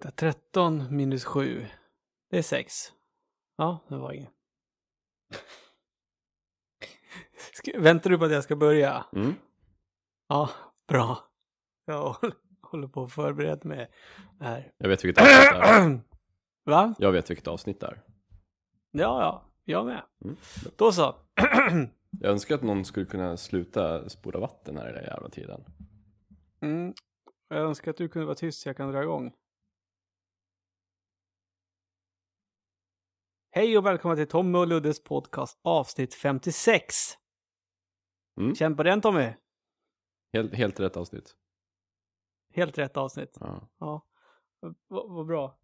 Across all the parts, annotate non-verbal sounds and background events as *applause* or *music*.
Fakta 13 minus 7. Det är 6. Ja, det var inget. *laughs* Ska, väntar du på att jag ska börja? Mm. Ja, bra. Jag håller på att förbereda mig här. Jag vet vilket avsnitt det är. *clears throat* Va? Jag vet vilket avsnitt det är. Ja, ja, jag med. Mm. Då så. *clears throat* Jag önskar att någon skulle kunna sluta spola vatten här i den jävla tiden. Mm. Jag önskar att du kunde vara tyst så jag kan dra igång. Hej och välkomna till Tommy och Luddes podcast avsnitt 56. Mm. Känn på den Tommy. Helt, helt rätt avsnitt. Helt rätt avsnitt. Ja. Ja, vad bra.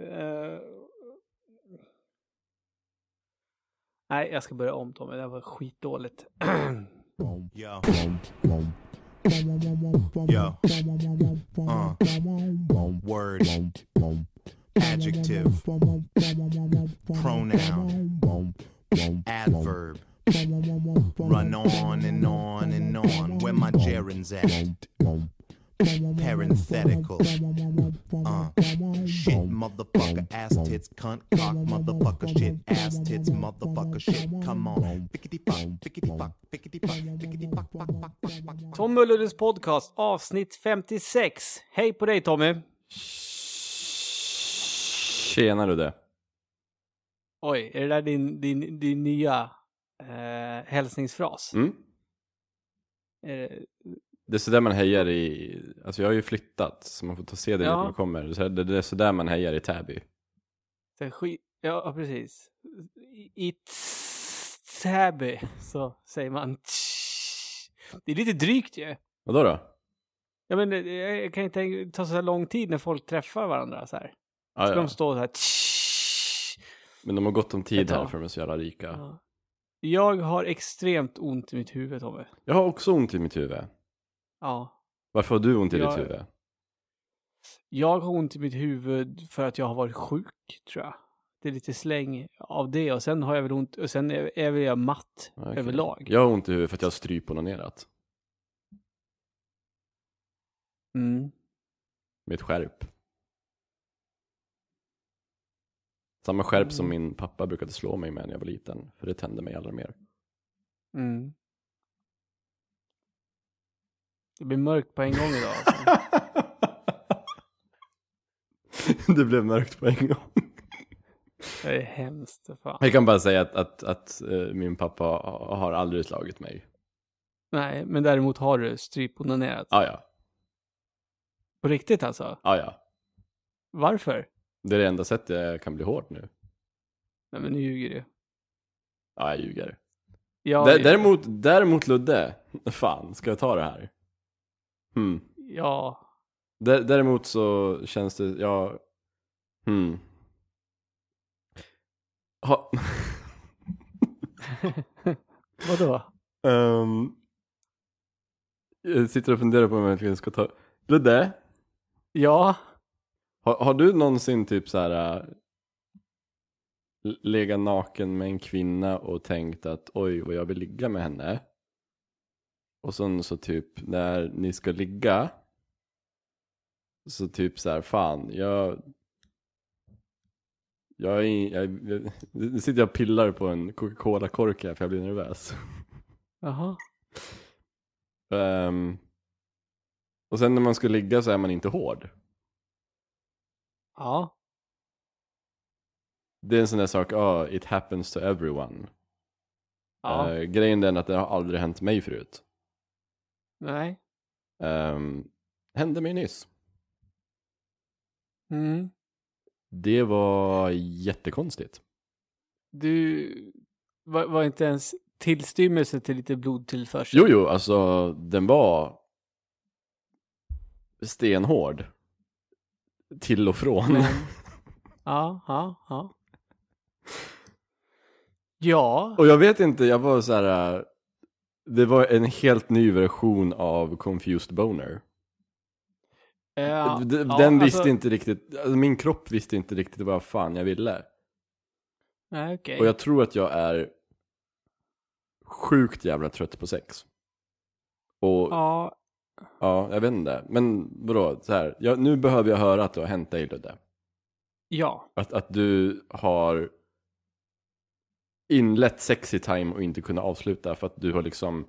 Eh, Nej, jag ska börja om Tommy. Det här var skitdåligt. Yo. Yo. Uh. Word. Adjective. Pronoun. Adverb. Run on and on and on. Where my gerunds at? Parenthetical. Uh. Shit, motherfucker, ass tits, cunt, cock, motherfucker, shit, ass tits, motherfucker, shit. Come on. Fickety fuck, fickety fuck, fickety fuck, fickety fuck, fuck, fuck, fuck, fuck, fuck. Tommy och Luddes podcast avsnitt 56. Hej på dig Tommy. Tjena Ludde. Oj, är det där din, din, din nya eh, hälsningsfras? Mm. Är det, Det är sådär man hejar i, alltså jag har ju flyttat så man får ta se det Ja. när man kommer. Det är sådär man hejar i Täby. Ja, precis. I- Täby så säger man tsch. Det är lite drygt ju. Vadå då? Ja, men det- jag kan inte ta så här lång tid när folk träffar varandra så här. Ja, Ska ja. de stå så här tsch. Men de har gott om tid här för de är så jävla rika. Ja. Jag har extremt ont i mitt huvud Tommy. Jag har också ont i mitt huvud. Ja. Varför har du ont i Jag- ditt huvud? Jag har ont i mitt huvud för att jag har varit sjuk, tror jag. Det är lite släng av det och sen har jag väl ont, och sen är, är väl jag matt Okej. överlag. Jag har ont i huvudet för att jag har stryponanerat. Mm. Med ett skärp. Samma skärp som Mm. min pappa brukade slå mig med när jag var liten. För det tände mig allra mer. Mm. Det blir mörkt på en gång idag. Alltså. *laughs* det blev mörkt på en gång. Det är hemskt. Fan. Jag kan bara säga att, att, att eh, min pappa ha- har aldrig slagit mig. Nej, men däremot har du stryponanerat. Ah, ja, På riktigt alltså? ah, ja. Varför? Det är det enda sättet jag kan bli hård nu. Nej, men nu ljuger du. Ja, jag ljuger. Ja, Dä- Däremot, däremot Ludde, fan, ska jag ta det här? Hmm. Ja. Dä- Däremot så känns det, ja, hmm. Ha, *laughs* Vadå? Ehm, jag sitter och funderar på om jag verkligen ska ta, Ludde, Ja. Har, har du någonsin typ så här äh, lega naken med en kvinna och tänkt att oj vad jag vill ligga med henne? Och sen så typ när ni ska ligga så typ så här fan jag jag är, jag, jag, nu sitter jag och pillar på en Coca-Cola-kork här för jag blir nervös. *laughs* Jaha. Ehm, och sen när man ska ligga så är man inte hård. Ja. Det är en sån där sak, ja, it happens to everyone. Ja. Eh, grejen är den att det har aldrig hänt mig förut. Nej. Um, hände mig nyss. Mm. Det var jättekonstigt. Du var, var inte ens tillstymmelse till lite blodtillförsel? Jo, jo, alltså den var stenhård. Till och från. Men... *laughs* Ja, ja, ja. Ja. Och jag vet inte, jag var så här. äh, Det var en helt ny version av Confused Boner. Ja, D- d- ja, Den alltså- visste inte riktigt, alltså min kropp visste inte riktigt vad fan jag ville. Nej, okej. Och jag tror att jag är sjukt jävla trött på sex. Och Ja, Ja, jag vet inte. Men vadå, så här. Jag, nu behöver jag höra att det har hänt dig Ludde. Ja. Att, att du har inlett sexy time och inte kunnat avsluta för att du har liksom,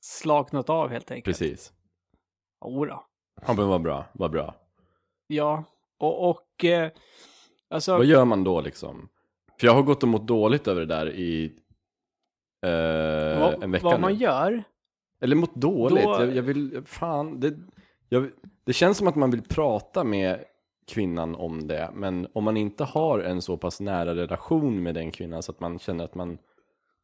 Slaknat av helt enkelt. precis. Jodå. Ja men vad bra, vad bra. Ja. Och, och eh, alltså. Vad gör man då liksom? För jag har gått och mått dåligt över det där i eh, vad, en vecka vad nu. man gör. Eller mått dåligt. Då- Jag, jag vill, fan, det, jag, det känns som att man vill prata med kvinnan om det. Men om man inte har en så pass nära relation med den kvinnan så att man känner att man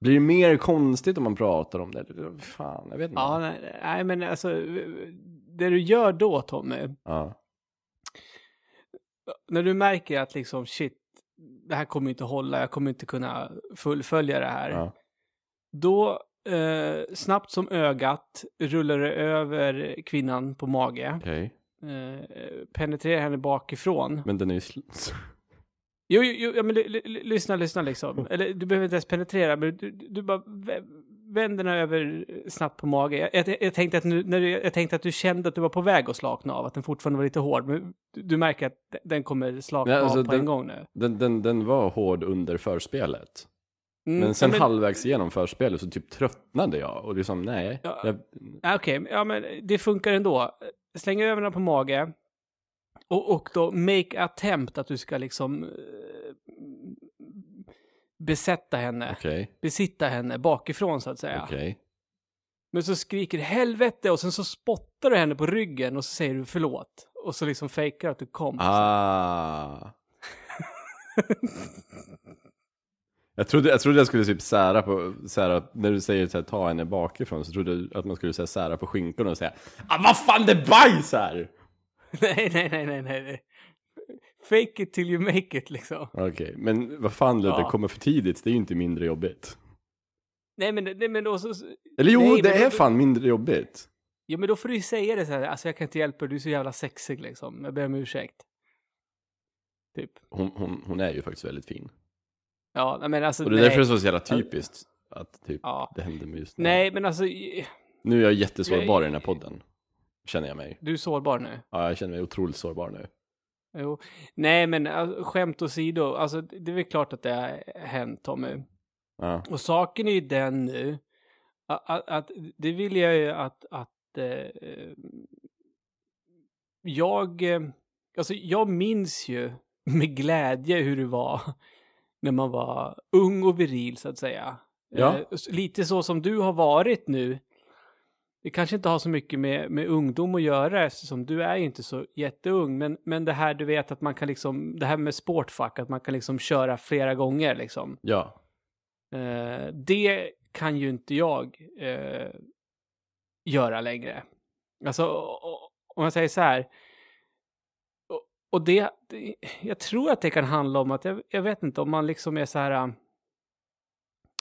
blir det mer konstigt om man pratar om det. Fan, jag vet inte. Ja, nej, nej, men alltså. Det du gör då Tommy. Ja. När du märker att liksom shit. Det här kommer inte hålla. Jag kommer inte kunna fullfölja det här. Ja. Då, eh, snabbt som ögat, rullar du över kvinnan på mage. Okej. Eh, penetrerar henne bakifrån. Men den är ju sl- *laughs* Jo, jo, jo ja, men lyssna, lyssna liksom. Eller du behöver inte ens penetrera, men du, du bara vä- vänder den över snabbt på mage. Jag, jag, jag, tänkte att nu, när du, jag tänkte att du kände att du var på väg att slakna av, att den fortfarande var lite hård. Men du, du märker att den kommer slakna Nej, alltså av på den- en gång nu. den, den, den var hård under förspelet. Mm, Men sen ja, halvvägs igenom förspelet så typ tröttnade jag och liksom nej. Ja. Jag, Ja, Okej, ja men det funkar ändå. Släng över den på mage. Och, och då make attempt att du ska liksom eh, besätta henne. Okej, Besitta henne bakifrån så att säga. okej. Men så skriker helvete och sen så spottar du henne på ryggen och så säger du förlåt. Och så liksom fejkar att du kom. Ah. *laughs* jag, trodde, jag trodde jag skulle typ sära på, sära, när du säger så här, ta henne bakifrån så trodde jag att man skulle säga sära på skinkorna och säga ah, vad fan det är bajs här! *laughs* nej, nej, nej, nej, nej. Fake it till you make it liksom. Okej, men vad fan Ludde, Ja. kommer för tidigt, det är ju inte mindre jobbigt. Nej, men, nej, men då så... Eller jo, Nej, det är då- fan mindre jobbigt. Ja, men då får du ju säga det så här. Alltså jag kan inte hjälpa dig, du är så jävla sexig liksom. Jag ber om ursäkt. Typ. Hon, hon, hon är ju faktiskt väldigt fin. Ja, men alltså Och det är nej. därför det är så jävla typiskt att typ Ja. det händer med just nu. Nej, men alltså Nu är jag jättesårbar i den här podden. Känner jag mig. du är sårbar nu. Ja, jag känner mig otroligt sårbar nu. Jo. Nej, men alltså, skämt åsido. Alltså det är väl klart att det har hänt Tommy. Ja, Och saken är ju den nu. Att, att, att det vill jag ju att, att eh, jag, eh, alltså jag minns ju med glädje hur det var när man var ung och viril så att säga. Ja. Eh, lite så som du har varit nu. Det kanske inte har så mycket med, med ungdom att göra eftersom du är ju inte så jätteung. Men, men det här du vet att man kan liksom, det här med sportfack, att man kan liksom köra flera gånger liksom. ja. Eh, det kan ju inte jag eh, göra längre. Alltså, om jag säger så här. Och, det, det, jag tror att det kan handla om att, jag, jag vet inte, om man liksom är så här.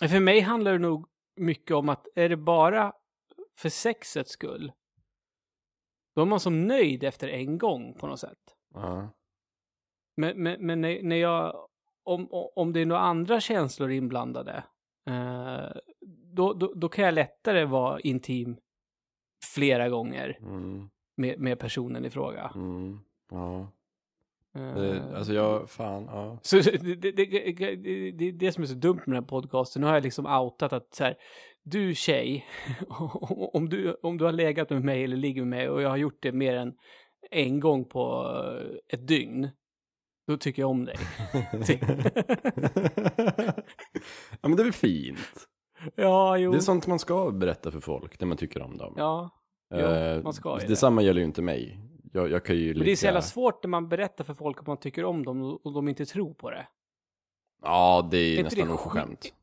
eh, för mig handlar det nog mycket om att är det bara för sexets skull, då är man som nöjd efter en gång på något sätt. ja. Men, men, men när, när jag, om, om det är några andra känslor inblandade, eh, då, då, då kan jag lättare vara intim flera gånger Mm, med, med personen i fråga. mm, ja. Eh, Alltså jag, fan, ja. så det, det, det, det, det är det som är så dumt med den här podcasten. Nu har jag liksom outat att så här, du tjej, *laughs* om du, om du har legat med mig eller ligger med mig och jag har gjort det mer än en gång på eh, ett dygn, då tycker jag om dig. *laughs* Typ. ja men det är väl fint. ja, jo. Det är sånt man ska berätta för folk när man tycker om dem. Ja, jo, Eh, man ska ju det. Detsamma gäller ju inte mig. Jag, jag kan ju men det är så jävla svårt när man berättar för folk att man tycker om dem och de inte tror på det. Ja, det är inte nästan oförskämt. skit-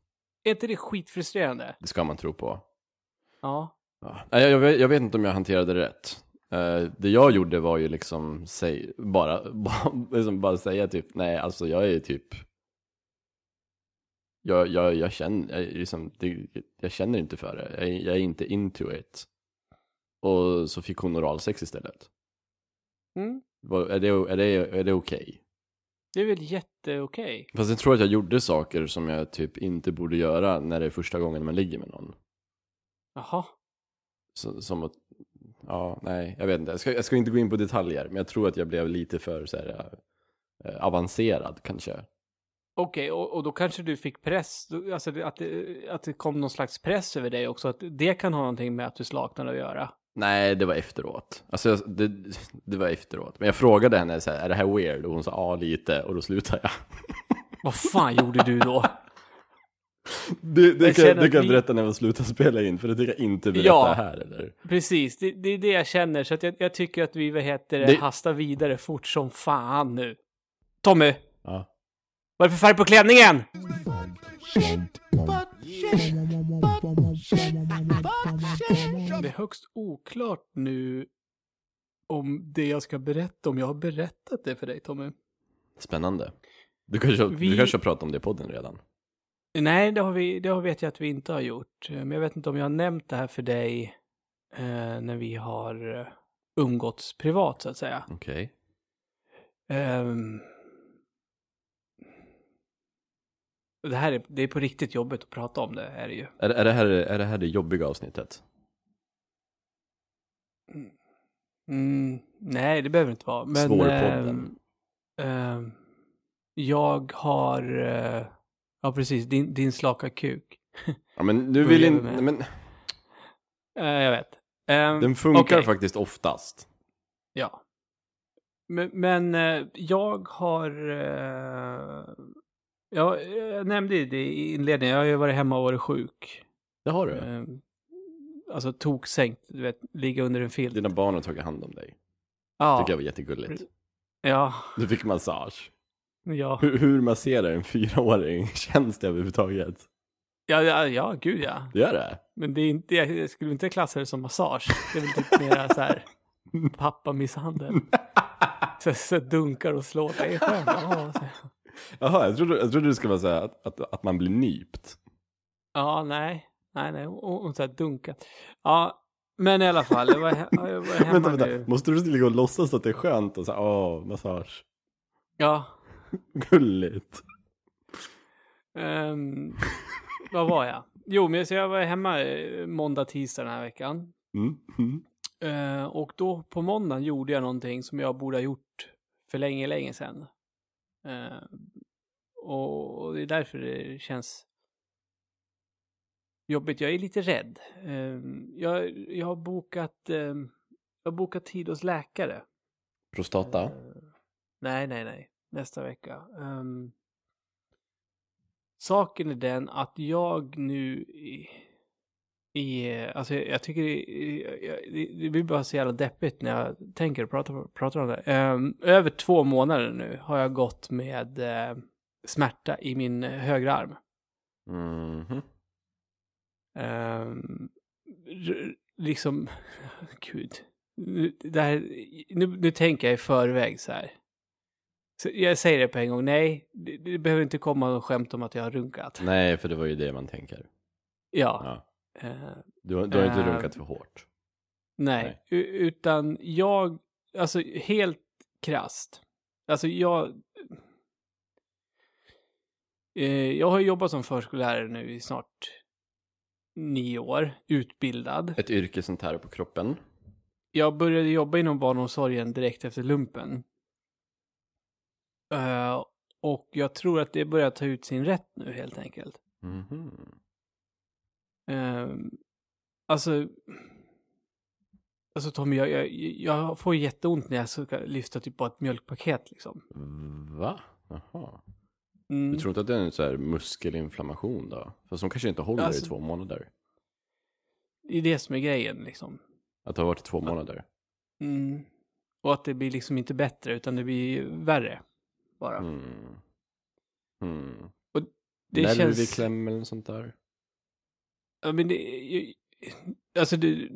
Är inte det skitfrustrerande? Det ska man tro på. Ja. Ja. Jag, jag, vet, jag vet inte om jag hanterade det rätt. Eh, det jag gjorde var ju liksom säg, bara, *laughs* bara, liksom bara säga typ, nej alltså jag är typ jag, jag, jag, känner, jag, är liksom, det, jag känner inte för det, jag, är- jag är inte into it. Och så fick hon oralsex istället. Mm. Är det, är det, är det okej? Det är väl jätteokej? Fast jag tror att jag gjorde saker som jag typ inte borde göra när det är första gången man ligger med någon. Jaha. Så, som att, ja, nej, jag vet inte. Jag ska, jag ska inte gå in på detaljer, men jag tror att jag blev lite för så här, eh, avancerad kanske. Okej, och, och då kanske du fick press, alltså att det, att det kom någon slags press över dig också, att det kan ha någonting med att du slaknade att göra. Nej, det var efteråt. Alltså, jag- det, det var efteråt. Men jag frågade henne så här, är det här weird? Och hon sa ja, lite. Och då slutade jag. *laughs* Vad fan gjorde du då? Det, det Jag kan, det kan jag vi- berätta när jag slutar spela in, för det tänker jag inte berätta Ja. här eller? Precis, det, det är det jag känner, så jag, jag tycker att vi, vad heter Det- hastar vidare fort som fan nu. Tommy, Ja. vad är det för färg på klänningen? Det är högst oklart nu om det jag ska berätta, om jag har berättat det för dig Tommy. Spännande. Du kanske, Vi- du kanske har pratat om det i podden redan? Nej, det, har vi, det vet jag att vi inte har gjort. Men jag vet inte om jag har nämnt det här för dig eh, när vi har eh, umgåtts privat så att säga. Okej. Ehm, det här är, det är på riktigt jobbigt att prata om det, är det ju. Är, är, det här, är det här det jobbiga avsnittet? Mm, nej, det behöver inte vara. Men, Svårpodden. ehm, ehm, jag har, eh, ja precis, din, din slaka kuk. Ja, men du vill inte, men Eh, jag vet. Ehm, den funkar okej. faktiskt oftast. Ja. Men, men eh, jag har... Eh, ja, jag nämnde ju det i inledningen. Jag har ju varit hemma och varit sjuk. Det har du. Eh, alltså toksänkt, du vet, ligga under en filt. Dina barn har tagit hand om dig. Ja, tycker jag var jättegulligt. ja, Du fick massage. ja, Hur, hur masserar en fyraåring? *laughs* Känns det överhuvudtaget? ja, ja, ja, gud ja. Gör det? Men det är inte, jag skulle inte klassa det som massage. Det är väl typ mera så här *laughs* pappamisshandel. *laughs* Så, så dunkar och slår. Det är skönt. Jaha, jag trodde, jag trodde det skulle vara här att, att, att man blir nypt. Ja, nej. Nej, nej. Och, och så här dunka. Ja, men i alla fall. Jag var, he- jag var *laughs* hemma Vänta, vänta. nu. Måste du ligga och låtsas att det är skönt och så här, åh, massage. Ja. *laughs* Gulligt. ehm, vad var jag? Jo, men så jag var hemma eh, måndag, tisdag den här veckan. Mm. Mm. Eh, och då på måndagen gjorde jag någonting som jag borde ha gjort för länge, länge sedan. Eh, och, det är därför det känns jobbigt. Jag är lite rädd. Eh, jag, jag har bokat, eh, jag har bokat tid hos läkare. Prostata? Eh, nej, nej, nej. Nästa vecka. Ehm, saken är den att jag nu i, alltså jag tycker det, jag- det, det blir bara så jävla deppigt när jag tänker och pratar, pratar om det. Ehm, över två månader nu har jag gått med eh, smärta i min högra arm. Mhm. Ehm, r- liksom, *laughs* gud. Nu, här, nu, nu tänker jag i förväg så här. Så jag säger det på en gång, nej, det, det behöver inte komma något skämt om att jag har runkat. Nej, för det var ju det man tänker. Ja. Ja. Du, har- du har inte runkat för hårt. nej, Nej. Utan jag, alltså helt krast. Alltså jag... Eh, jag har jobbat som förskollärare nu i snart nio år, utbildad. Ett yrke som tär på kroppen. Jag började jobba inom barnomsorgen direkt efter lumpen. Eh, och jag tror att det börjar ta ut sin rätt nu helt enkelt. Mhm. Uh, alltså, alltså Tommy, jag, jag, jag får jätteont när jag ska lyfta typ på ett mjölkpaket liksom. Va? Jaha. Mm. Du tror inte att det är en så här muskelinflammation då? Fast de kanske inte håller Alltså- i två månader. Det är det som är grejen liksom. Att det har varit i två månader. Mm. Och att det blir liksom inte bättre utan det blir värre. Bara. Mm. Mm. Det Nerv i känns... eller sånt där. Ja, men det... Alltså det...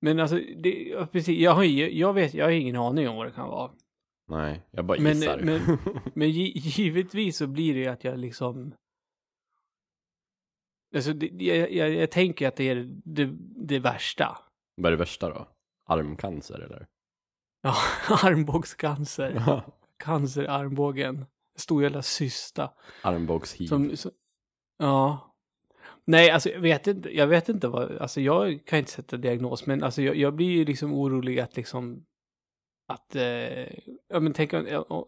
Men alltså, det, ja, precis, jag har, jag vet, jag har ingen aning om vad det kan vara. Nej, jag bara Men- gissar. men- *laughs* Men gi, givetvis så blir det ju att jag liksom... Alltså, det, jag, jag, jag tänker att det är det, det värsta. Vad är det värsta då? Armcancer eller? Ja, *laughs* armbågscancer. Cancer i armbågen. Stor jävla cysta. Armbågshiv. Ja. Nej, alltså jag vet inte, jag vet inte vad, alltså jag kan inte sätta diagnos, men alltså jag, jag blir ju liksom orolig att liksom, att, eh, ja men tänk om jag eh,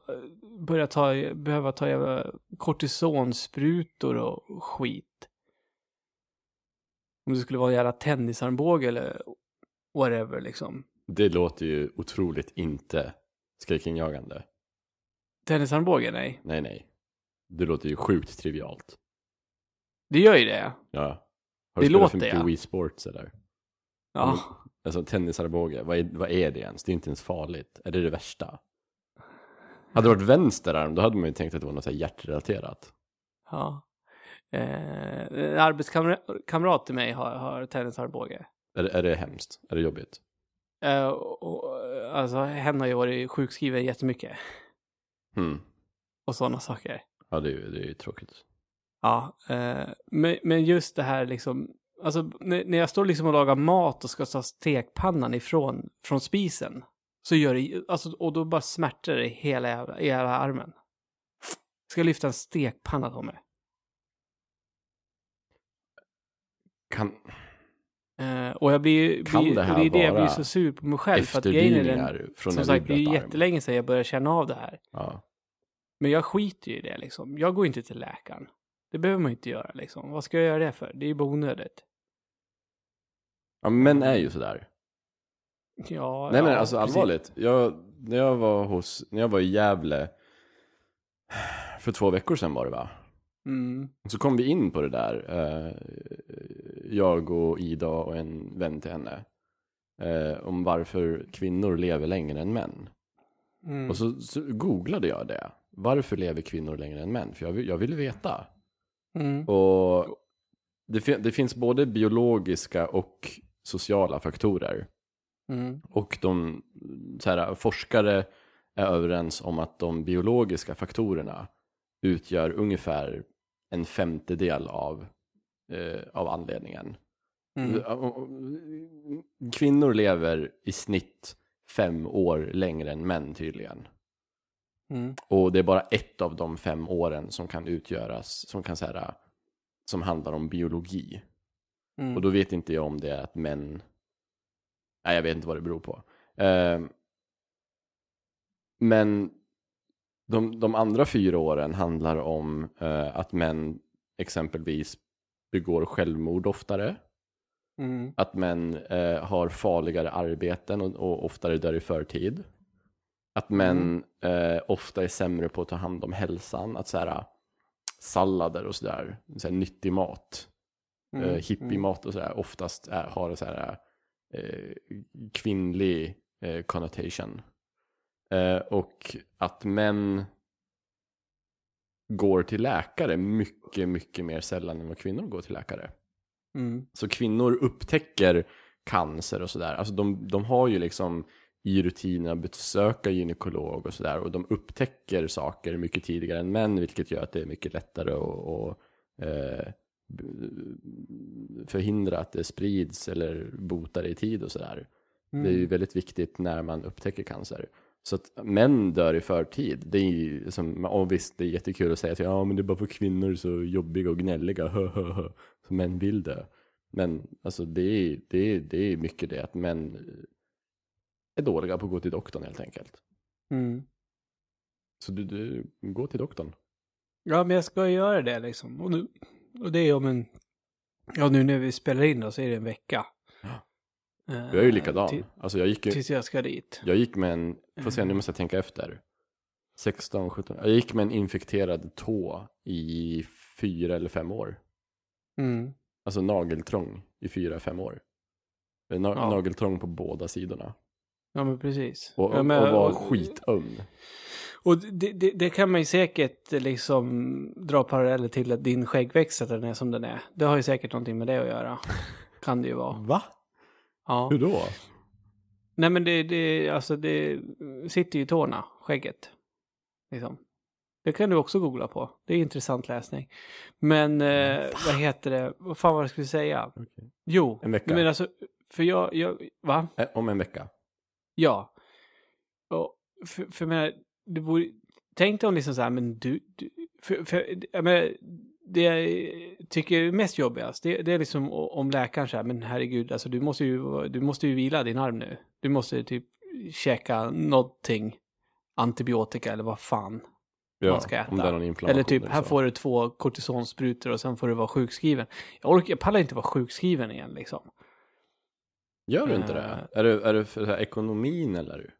börja ta, behöva ta jävla kortisonsprutor och skit. Om det skulle vara en jävla tennisarmbåge eller whatever liksom. Det låter ju otroligt inte skräckinjagande. Tennisarmbåge, nej. Nej, nej. Det låter ju sjukt trivialt. Det gör ju det. Ja. Det Har du för låter, mycket ja. Wii Sports eller? Ja. Alltså tennisarmbåge, vad är, vad är det ens? Det är inte ens farligt. Är det det värsta? Hade det varit vänsterarm, då hade man ju tänkt att det var något så här hjärtrelaterat. ja. Eh, en arbetskamrat till mig har, har tennisarmbåge. Är, det- är det hemskt? Är det jobbigt? Eh, och, alltså, hen har ju varit sjukskriven jättemycket. Hmm. Och sådana saker. Ja, det är det är ju tråkigt. Ja, eh, men, men just det här liksom, alltså när, när jag står liksom och lagar mat och ska ta stekpannan ifrån från spisen. Så gör det, alltså, och då bara smärtar det hela, jävla- i hela armen. Ska jag lyfta en stekpanna Tommy? Kan Eh, och jag blir, Kan blir, det här och det är det jag blir så sur på mig själv. För att grejen är den, från som sagt, det är arm? jättelänge sedan jag började känna av det här. Ja. Men jag skiter ju i det liksom. Jag går inte till läkaren. Det behöver man inte göra liksom. Vad ska jag göra det för? Det är ju bara onödigt. ja, män är ju sådär. Ja, Nej men ja, alltså precis. allvarligt. Jag, när jag var hos, när jag var i Gävle för två veckor sedan var det va? Mm. Så kom vi in på det där, eh, jag och Ida och en vän till henne. Eh, om varför kvinnor lever längre än män. Mm. Och så, så googlade jag det. Varför lever kvinnor längre än män? För jag, jag ville veta. Mm. Och det, fin- det finns både biologiska och sociala faktorer. Mm. Och de här, forskare är överens om att de biologiska faktorerna utgör ungefär en femtedel av, eh, av anledningen. Mm. Kvinnor lever i snitt fem år längre än män tydligen. Mm. Och det är bara ett av de fem åren som kan utgöras, som kan säga, som handlar om biologi. Mm. Och då vet inte jag om det är att män, nej jag vet inte vad det beror på. Eh, men de, de andra fyra åren handlar om eh, att män exempelvis begår självmord oftare. Mm. Att män eh, har farligare arbeten och, och oftare dör i förtid. Att män eh, ofta är sämre på att ta hand om hälsan. Att så här, sallader och sådär, så här, nyttig mat, Mm. eh, hippiemat och sådär, oftast är, har så här, eh, kvinnlig eh, connotation. Eh, och att män går till läkare mycket, mycket mer sällan än vad kvinnor går till läkare. Mm. Så kvinnor upptäcker cancer och sådär. Alltså de, de har ju liksom i rutinen att besöka gynekolog och sådär. Och de upptäcker saker mycket tidigare än män. Vilket gör att det är mycket lättare att, eh, förhindra att det sprids eller bota det i tid och sådär. Mm. Det är ju väldigt viktigt när man upptäcker cancer. Så att män dör i förtid. Det är ju som, och visst det är jättekul att säga att ja men det är bara för kvinnor så jobbiga och gnälliga. Så män vill dö. Men alltså det är, det, är, det är mycket det att män är dåliga på att gå till doktorn helt enkelt. Mm. Så du, du gå till doktorn. Ja, men jag ska göra det liksom. Och, nu, och det är om en... Ja, nu när vi spelar in då så är det en vecka. Ja. Eh, Jag är ju likadan. till- Alltså jag gick ju, Tills jag ska dit. jag gick med en, får se nu måste jag tänka efter. 16, 17, jag gick med en infekterad tå i fyra eller fem år. Mm. Alltså nageltrång i fyra, fem år. Eh, Na- Ja. Nageltrång på båda sidorna. Ja, men precis. Och, ja, och, men, och var skitöm. Och det, det, det kan man ju säkert liksom dra paralleller till att din skäggväxt att den är som den är. Det har ju säkert någonting med det att göra. Kan det ju vara. Va? Ja. Hur då? Nej men det, det, alltså det sitter ju i tårna, skägget. Liksom. Det kan du också googla på. Det är intressant läsning. Men eh, vad heter det? Vad fan var det jag skulle säga? Okej. Jo. En vecka. Men alltså, för jag, jag va? Eh, Om en vecka. Ja. Och för, för jag menar, det vore, tänk dig om liksom så här, men du, du för, för, jag menar, det jag tycker är mest jobbigast, det, det är liksom om läkaren säger, men herregud, alltså du måste ju, du måste ju vila din arm nu. Du måste typ käka någonting, antibiotika eller vad fan. Ja, man ska äta. om det är någon inflammation Eller typ, här så. får du två kortisonsprutor och sen får du vara sjukskriven. Jag, orkar, jag pallar inte vara sjukskriven igen liksom. Gör du inte Eh. det? Är det, är det för här, ekonomin eller?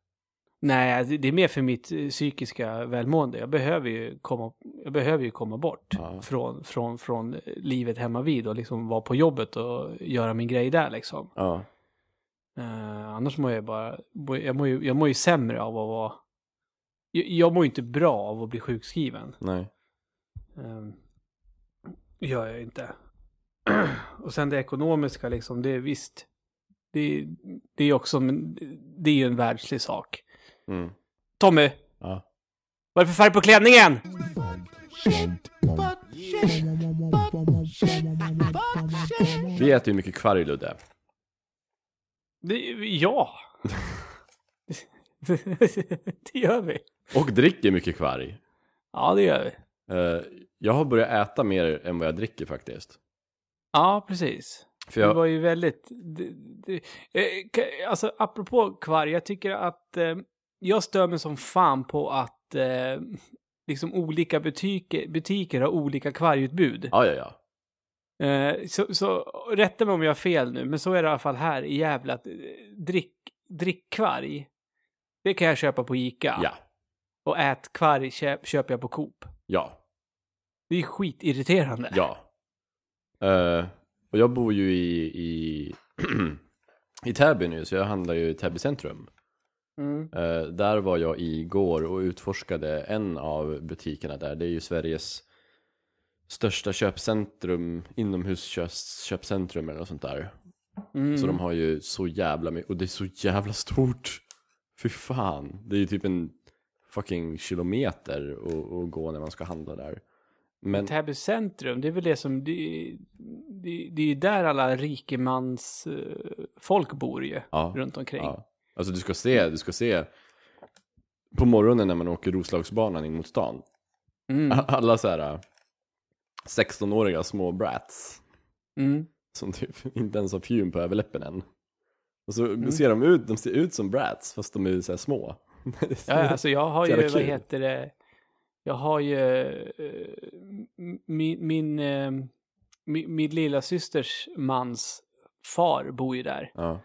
Nej, det det är mer för mitt eh, psykiska välmående. Jag behöver ju komma, jag behöver ju komma bort Ja. från, från, från livet hemma vid och liksom vara på jobbet och göra min grej där liksom. Ja. Eh, annars mår jag bara, jag mår, ju, jag mår ju sämre av att vara, jag, jag mår ju inte bra av att bli sjukskriven. Nej. Um, gör jag inte. *clears throat* och sen det ekonomiska liksom, det är visst, det, det är också, det är ju en världslig sak. Mm. Tommy, Ja. vad är det för färg på klänningen? Vi äter ju mycket kvarg Ludde. Det, ja. *laughs* det gör vi. Och dricker mycket kvarg. Ja, det gör vi. Eh, jag har börjat äta mer än vad jag dricker faktiskt. Ja, precis. För Det jag, var ju väldigt... Det, det, eh, alltså, apropå kvarg, jag tycker att eh, jag stör mig som fan på att eh, liksom olika butiker, butiker har olika kvargutbud. ja, ja, ja. Eh, så, så rätta mig om jag har fel nu, men så är det i alla fall här i Gävle att eh, drick, drickkvarg, det kan jag köpa på Ica. Ja. Och ätkvarg köp, köper jag på Coop. Ja. Det är skitirriterande. Ja. Eh, och jag bor ju i, i, *clears throat* i Täby nu, så jag handlar ju i Täby centrum. Mm. Eh, där var jag igår och utforskade en av butikerna där. Det är ju Sveriges största köpcentrum, inomhusköpcentrum eller något sånt där. Mm. Så de har ju så jävla mycket, och det är så jävla stort. Fy fan. Det är ju typ en fucking kilometer att, att gå när man ska handla där. Men, Täby centrum, det är väl det som, det, det, det är ju där alla rikemans eh, folk bor ju, ja, runt omkring. ja. Alltså du ska se, du ska se på morgonen när man åker Roslagsbanan in mot stan. Mm. *laughs* Alla så här 16-åriga små brats. Mm. Som typ *laughs* inte ens har fjun på överläppen än. Och så Mm. ser de ut, de ser ut som brats fast de är så här små. *laughs* Ja, alltså jag har ju, vad heter det, jag har ju, eh, min, min, eh, min, min lilla systers mans far bor ju där. ja.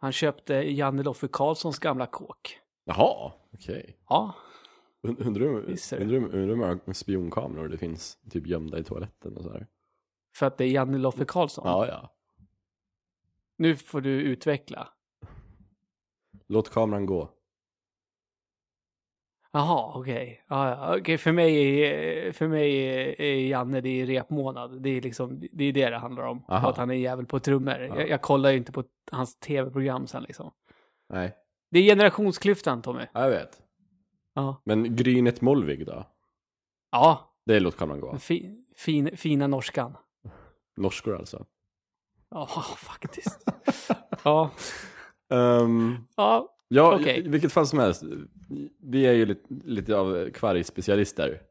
Han köpte Janne Loffe Karlssons gamla kåk. Jaha, okej. Ja, Und- undrar hur många spionkameror det finns typ gömda i toaletten och sådär. för att det är Janne Loffe Karlsson. Ja, ja. Nu får du utveckla. Låt kameran gå. Jaha, okej. Ja, ja, okej, för mig, är, för mig är, är Janne, det är repmånad. Det är liksom, det är det det handlar om. Aha. Att han är jävel på trummor. Jag, jag kollar ju inte på hans tv-program sen liksom. Nej, Det är generationsklyftan, Tommy. ja, jag vet. Ja. Men Grynet Molvig då? Ja, Det är låt kameran gå. fi, fin, fina norskan. Norskor alltså. Ja, *laughs* faktiskt. *laughs* ja, Um, ja, ja, Okej. i vilket fall som helst. Vi är ju lite, lite av kvargspecialister.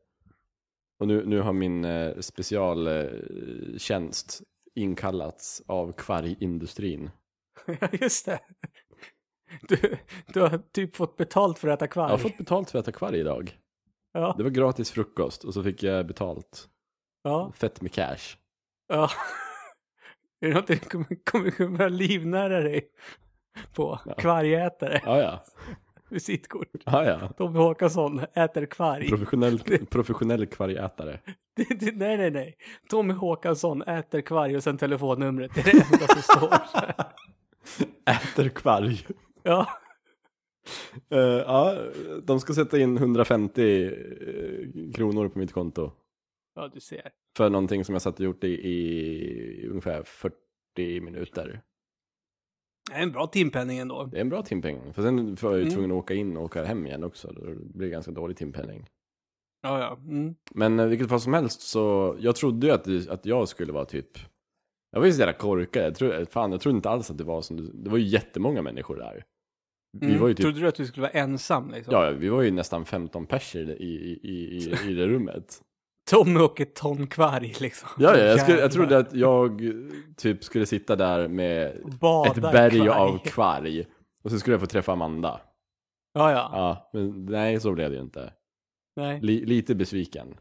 Och nu, nu har min eh, specialtjänst inkallats av kvargindustrin. *laughs* just det. Du, du har typ fått betalt för att äta kvarg. Jag har fått betalt för att äta kvarg idag. Ja, Det var gratis frukost och så fick jag betalt. ja, Fett med cash. ja. *laughs* Är det något du kommer, kommer kunna livnära dig på? Kvargätare, Ja, ja. *laughs* visitkort. Ja, ja. Tommy Håkansson äter kvarg. Professionell, *laughs* professionell kvargätare. *laughs* Det, det, nej, nej, nej. Tommy Håkansson äter kvarg och sen telefonnumret. Det är det enda som står. Äter kvarg. Ja, Eh, ja, de ska sätta in 150 eh, kronor på mitt konto. ja du ser. För någonting som jag satt och gjort i, i ungefär 40 minuter. Det är en bra timpenning ändå. Det är en bra timpenning. För sen var jag ju Mm. tvungen att åka in och åka hem igen också. Då blir det ganska dålig timpenning. Ja, ja. Mm. Men eh, vilket fall som helst så, jag trodde ju att, att jag skulle vara typ, jag var ju så jävla korkad. Jag, tro, fan, jag trodde inte alls att det var som, det var ju jättemånga människor där. Vi Mm. var ju typ, Trodde du att du skulle vara ensam liksom? ja, vi var ju nästan 15 personer i, i, i, i, i det rummet. Tommy och ett ton kvarg liksom. Ja, ja jag, skulle, jag trodde att jag typ skulle sitta där med Bada ett berg kvarg. av kvarg. Och så skulle jag få träffa Amanda. Ja, ja. Ja, men nej så blev det ju inte. Nej. Li, lite besviken.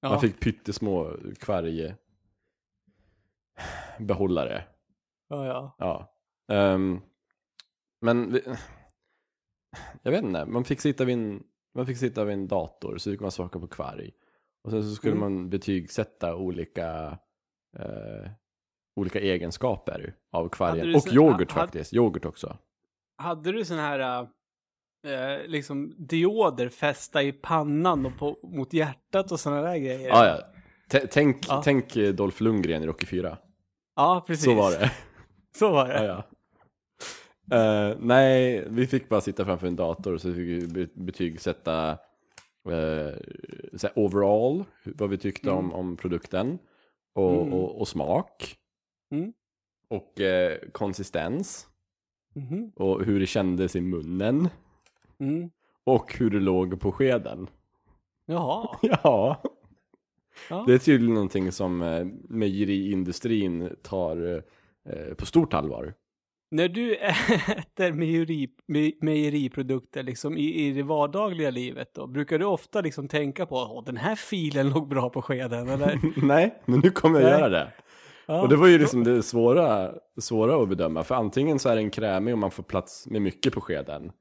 Ja. Man fick pyttesmå kvarg behållare. ja, ja. Ja. Ehm, men vi, jag vet inte, man fick sitta vid en, man fick sitta vid en dator så fick man smaka på kvarg. Och sen så skulle Mm. man betygsätta olika, eh, olika egenskaper av Hade kvargen. Och yoghurt ha- faktiskt, yoghurt också. Hade du sån här äh, liksom dioder fästa i pannan och på, mot hjärtat och såna där grejer? Ja, ja. T- tänk, Ja. tänk eh, Dolph Lundgren i Rocky 4. Ja, precis. Så var det. *laughs* Så var det. Ja, ja. Eh, nej, vi fick bara sitta framför en dator och så fick vi be- betygsätta uh, overall, vad vi tyckte om, om produkten. Och, Mm. och, och smak. Mm. Och eh, konsistens. Mhm. Och hur det kändes i munnen. Mm. Och hur det låg på skeden. Jaha. *laughs* Ja, Ja. det är tydligen någonting som eh, mejeriindustrin tar eh, på stort allvar. När du *laughs* äter mejeri, me, mejeriprodukter liksom i, i det vardagliga livet då, brukar du ofta liksom tänka på att den här filen låg bra på skeden eller? *laughs* Nej, men nu kommer jag Nej. göra det. Ja. Och det var ju liksom det svåra, svåra att bedöma. För antingen så är den krämig och man får plats med mycket på skeden.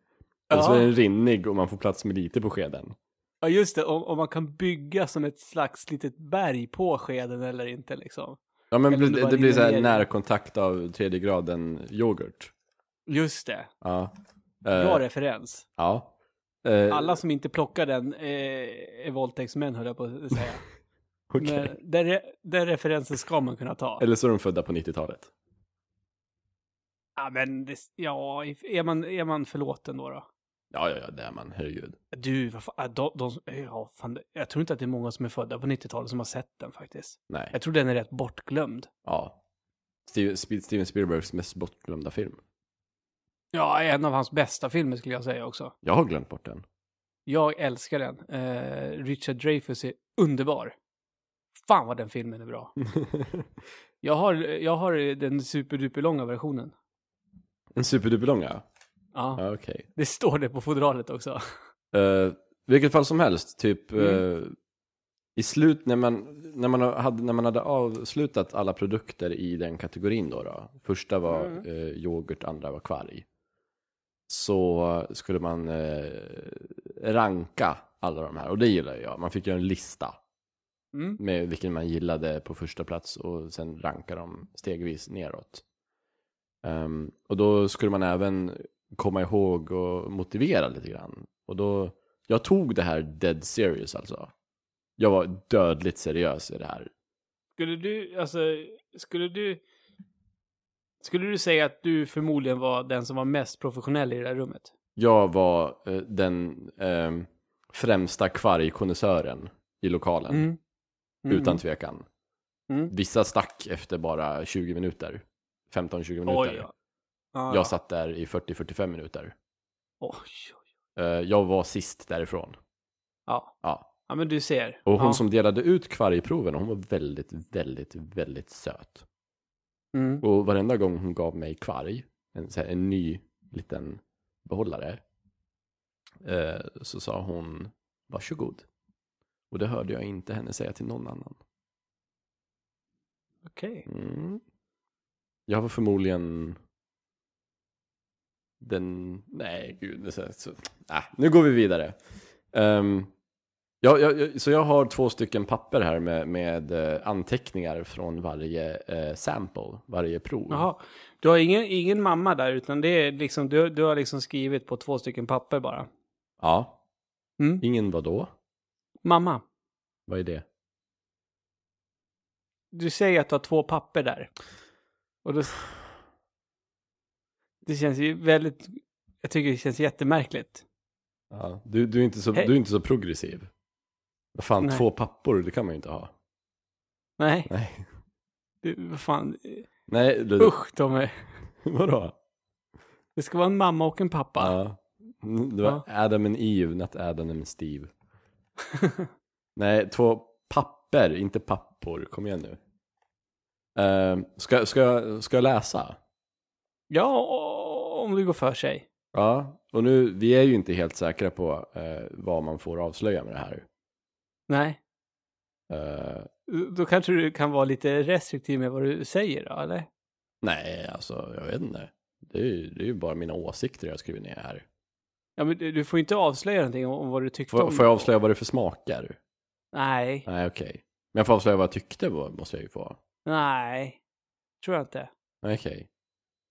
Eller så Ja. är den rinnig och man får plats med lite på skeden. Ja just det, om, om man kan bygga som ett slags litet berg på skeden eller inte liksom. Ja men det det, blir så här närkontakt av tredje graden yoghurt. Just det, Ja. bra Eh, referens. ja. Eh, Alla som inte plockar den eh, är våldtäktsmän höll jag på att säga. *laughs* okej. Men den, den referensen ska man kunna ta. Eller så är de födda på 90-talet. Ja men, det, ja, är man, är man förlåten då då? Ja, ja, ja, det är man. Herregud. Du, vad fan, äh, de, de, ja, fan, jag tror inte att det är många som är födda på 90-talet som har sett den faktiskt. Nej. Jag tror den är rätt bortglömd. Ja. Steven, Steven Spielbergs mest bortglömda film. Ja, en av hans bästa filmer skulle jag säga också. Jag har glömt bort den. Jag älskar den. Eh, Richard Dreyfuss är underbar. Fan vad den filmen är bra. *laughs* Jag har, jag har den superduperlånga versionen. en superduperlånga? Ja, okej. det står det på fodralet också. Uh, vilket fall som helst, typ Mm. eh, i slut, när man, när, man hade, när man hade avslutat alla produkter i den kategorin då, då första var Mm. eh, yoghurt, andra var kvarg. Så skulle man eh, ranka alla de här, och det gillar jag. Man fick göra en lista Mm. med vilken man gillade på första plats och sen ranka dem stegvis neråt. Ehm, och då skulle man även komma ihåg och motivera lite grann. Och då, jag tog det här dead serious alltså. Jag var dödligt seriös i det här. Skulle du, alltså, skulle du... Skulle du säga att du förmodligen var den som var mest professionell i det här rummet? Jag var eh, den ehm, främsta kvargkonnässören i lokalen, Mm. utan tvekan. Mm. Vissa stack efter bara 20 minuter. 15-20 minuter. Oj, ja. Ja, Jag satt där i 40-45 minuter. Oj, oj. Eh, jag var sist därifrån. Ja. Ja. ja, men du ser. Och hon ja. som delade ut kvargproven, hon var väldigt, väldigt, väldigt söt. Mm. Och varenda gång hon gav mig kvarg, en, här, en ny liten behållare, eh, så sa hon varsågod. Och det hörde jag inte henne säga till någon annan. Okej. Mm. Jag var förmodligen den, nej gud, så, så, äh, nu går vi vidare. Um, ja, ja, ja, så jag har två stycken papper här med, med eh, anteckningar från varje eh, sample, varje prov. Jaha. Du har ingen, ingen mamma där, utan det är liksom, du, du har liksom skrivit på två stycken papper bara. Ja. Mm. Ingen vad då? Mamma, Vad är det? du säger att du har två papper där. Och då... Det känns ju väldigt... Jag tycker det känns jättemärkligt. Ja, du, du, är inte så, du är inte så progressiv. Vad fan, Nej. två pappor, det kan man ju inte ha. Nej, Nej. du, vad fan. Nej, du, Usch Tommy. *laughs* vadå? Det ska vara en mamma och en pappa. Ja. Mm, Det var Adam and Eve, not Adam and Steve. *laughs* Nej, två papper, inte pappor. Kom igen nu. Eh, ska, ska, jag- ska jag läsa? Ja, om det går för sig. Ja, och nu, vi är ju inte helt säkra på eh, vad man får avslöja med det här. Nej. Eh, Då kanske du kan vara lite restriktiv med vad du säger då, eller? nej, alltså jag vet inte. Det är, ju, det är ju bara mina åsikter jag skriver ner här. Ja, men du du får inte avslöja någonting om, om vad du tyckte Får, om får jag avslöja vad det är för smaker? Nej, Nej, okej. Men jag får avslöja vad jag tyckte vad måste jag ju få. nej. Tror jag inte. Okej.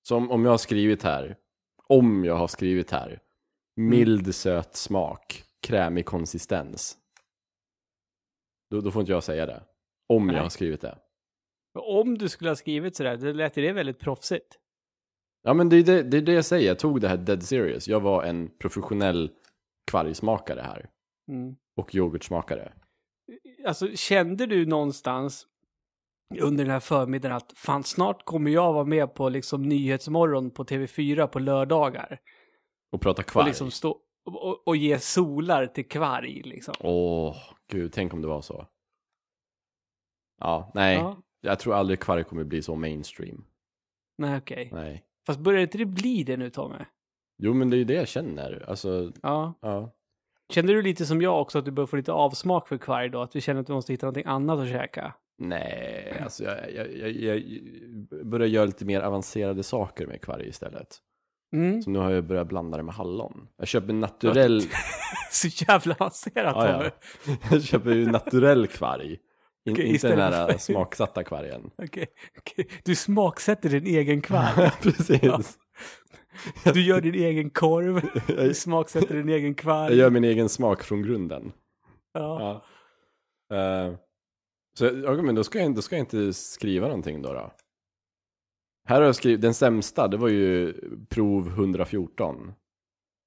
Så om, om jag har skrivit här, om jag har skrivit här, mild söt smak, krämig konsistens. Då, då får inte jag säga det. Om Nej. jag har skrivit det. Om du skulle ha skrivit sådär, det lät ju det väldigt proffsigt. Ja men det är det, det är det jag säger, jag tog det här dead serious. Jag var en professionell kvargsmakare här. Mm. Och yoghurtsmakare. Alltså, kände du någonstans under den här förmiddagen att fan, snart kommer jag vara med på liksom Nyhetsmorgon på TV4 på lördagar. Och prata Och kvarg. liksom stå och, och, och ge solar till kvarg liksom. Åh, gud, tänk om det var så. Ja, nej. Ja. Jag tror aldrig kvarg kommer bli så mainstream. Nej, okej. Nej. Fast börjar inte det bli det nu, Tommy? Jo, men det är ju det jag känner. Alltså, Ja. ja. Kände du lite som jag också, att du börjar få lite avsmak för kvarg då? Att du känner att du måste hitta någonting annat att käka? Nej, alltså jag, jag, jag, jag börjar göra lite mer avancerade saker med kvarg istället. Mm. Så nu har jag börjat blanda det med hallon. Jag köper naturell, *laughs* Så jävla avancerat, Ja, Tommy. ja. *laughs* jag köper ju naturell kvarg. In, Okej, inte den här för- smaksatta kvargen. *laughs* Okej, okej. Du smaksätter din egen kvarg. Precis. Du gör din egen korv. Du smaksätter din egen kvarg. Jag gör min egen smak från grunden. Ja. Ja. Eh, så ja, men då ska, jag, då ska jag inte skriva någonting då. då. Här har jag skrivit, den sämsta, det var ju prov 114.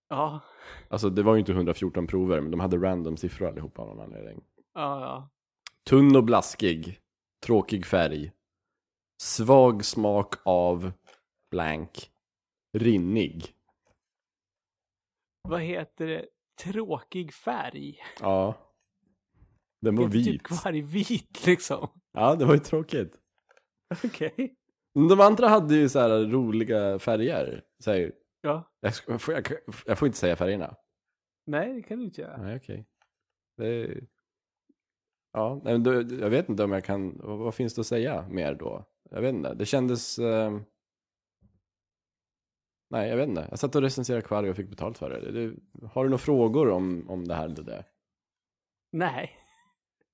Ja. Alltså det var ju inte 114 prover, men de hade random siffror allihopa av någon anledning. Ja, ja. Tunn och blaskig, tråkig färg, svag smak av blank, rinnig. Vad heter det? Tråkig färg. Ja. Den var Heter vit. Typ kvarg vit liksom. Ja, det var ju tråkigt. Okej. Men De andra hade ju så här roliga färger. Så här, Ja. jag, ska- får, jag, jag får inte säga färgerna. Nej, det kan du inte göra. Nej, okej. Det- Ja, men då, jag vet inte om jag kan, vad, finns det att säga mer då? Jag vet inte, det kändes... Eh... Nej, jag vet inte. Jag satt och recenserade kvarg och fick betalt för det. det. Har du några frågor om, om det här eller det? Nej.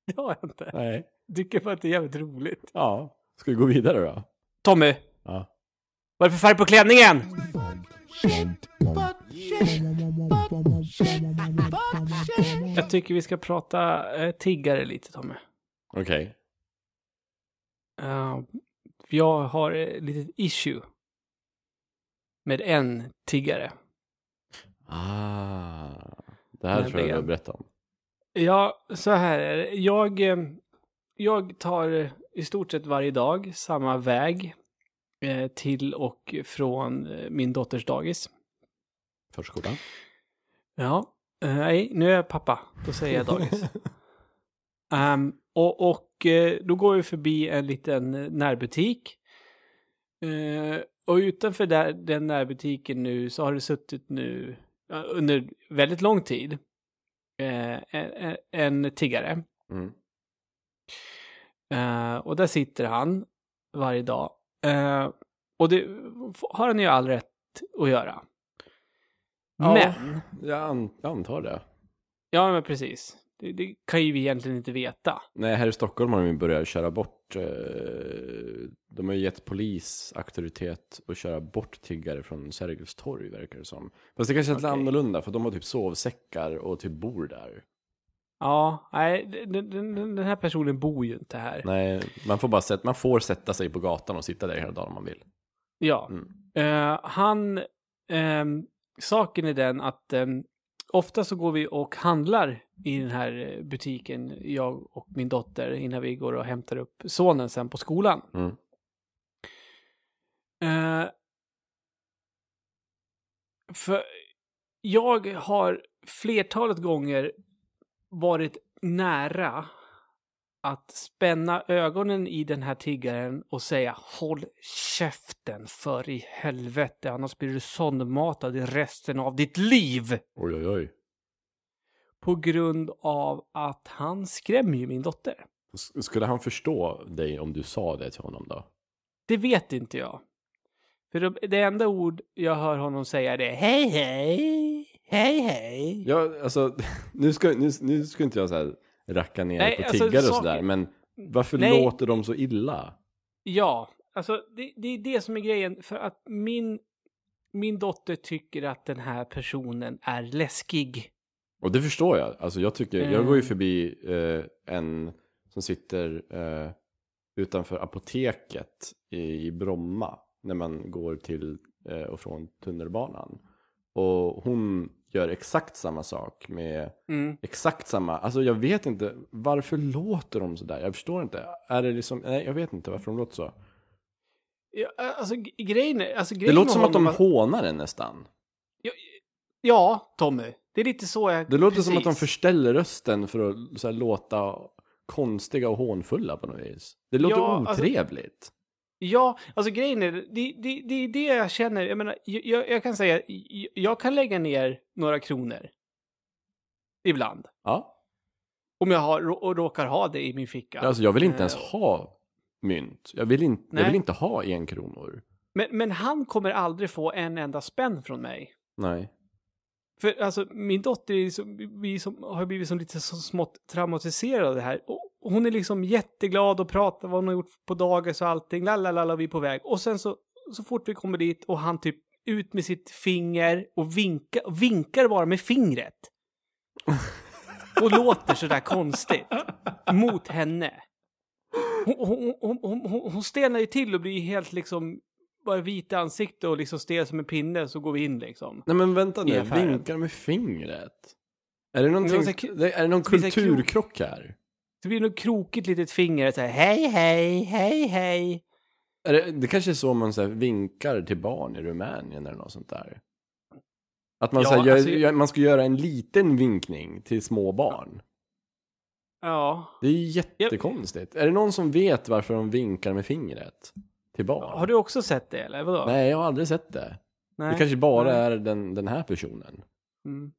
*laughs* Det har jag inte. Nej. Tycker bara att det är jävligt roligt. Ja, ska vi gå vidare då? Tommy, Ja. vad är det för färg på klänningen? Jag tycker vi ska prata eh, tiggare lite, Tommy. Okej. Uh, jag har ett litet issue. Med en tiggare. Ah. Det här tror jag du har berättat om. Ja, så här är det. Jag, eh, jag tar i stort sett varje dag samma väg eh, till och från eh, min dotters dagis. Förskolan. Ja, nej, nu är jag pappa. Då säger jag dagis. *laughs* Ehm, och och då går vi förbi en liten närbutik. Eh, och utanför där, den närbutiken nu så har det suttit nu ja, under väldigt lång tid en, en tiggare. Mm. Eh, och där sitter han varje dag. Eh, och det har han ju all rätt att göra. Ja. Men, Jag, an, jag antar det. ja men precis. Det, det kan ju vi egentligen inte veta. Nej, här i Stockholm har de ju börjat köra bort, eh, de har ju gett polis auktoritet att köra bort tiggare från Sergels torg verkar det som. Fast det kanske är lite Okej. annorlunda för de har typ sovsäckar och typ bor där. Ja, nej, den, den, den här personen bor ju inte här. Nej, man får bara sätta, man får sätta sig på gatan och sitta där hela dagen om man vill. Ja. Mm. Eh, han, ehm, saken är den att um, ofta så går vi och handlar i den här eh, butiken, jag och min dotter, innan vi går och hämtar upp sonen sen på skolan. Mm. Eh, för jag har flertalet gånger varit nära att spänna ögonen i den här tiggaren och säga håll käften för i helvete annars blir du sondmatad i resten av ditt liv. Oj, oj, oj. På grund av att han skrämmer ju min dotter. S- Skulle han förstå dig om du sa det till honom då? Det vet inte jag. För det- det enda ord jag hör honom säga är det hej hej, hej hej. Ja, alltså, *laughs* nu ska, nu, nu ska inte jag så här racka ner Nej, på alltså, tiggare och sådär, men varför Nej. låter de så illa? Ja, alltså det, det är det som är grejen. För att min, min dotter tycker att den här personen är läskig. Och det förstår jag. Alltså jag tycker, jag Mm. går ju förbi eh, en som sitter eh, utanför apoteket i, i Bromma när man går till eh, och från tunnelbanan. Och hon gör exakt samma sak med Mm. exakt samma, alltså jag vet inte, varför låter de sådär? Jag förstår inte. Är det liksom, nej jag vet inte varför de låter så. Ja, alltså grejen är... Alltså, Det grejen låter med som att de hånar en nästan. Ja, Tommy. Det är lite så jag... Det låter som att de precis. förställer rösten för att här, låta konstiga och hånfulla på något vis. Det låter Ja, alltså- otrevligt. Ja, alltså grejen är, det, det, det är det jag känner. Jag menar, jag, jag kan säga, jag, jag kan lägga ner några kronor. Ibland. Ja. Om jag har, råkar ha det i min ficka. Alltså jag vill inte ens Eh, ha mynt. Jag vill, inte, jag vill inte ha en kronor. Men, men han kommer aldrig få en enda spänn från mig. Nej. För alltså, min dotter vi som, har blivit som lite så smått traumatiserad av det här. Och och hon är liksom jätteglad och pratar vad hon har gjort på dagis och allting. Lalalala, vi är på väg. Och sen så, så fort vi kommer dit och han typ ut med sitt finger och vinkar, och vinkar bara med fingret. Och låter sådär konstigt. Mot henne. Hon, hon, hon, hon, stelnar ju till och blir helt liksom bara vit i ansiktet och liksom stel som en pinne så går vi in liksom. Nej men vänta nu, vinkar med fingret. Är det någonting, är det någon kulturkrock här? Det blir något krokigt litet finger så här, hej, hej, hej, hej. Är det, det kanske är så man så här, vinkar till barn i Rumänien eller något sånt där. Att man, Ja, så här, gör, alltså- gör- man ska göra en liten vinkning till små barn. Ja. Det är ju jättekonstigt. Är det någon som vet varför de vinkar med fingret till barn? Har du också sett det eller vadå? Nej, jag har aldrig sett det. Nej. Det kanske bara Nej. är den, den här personen. Mm.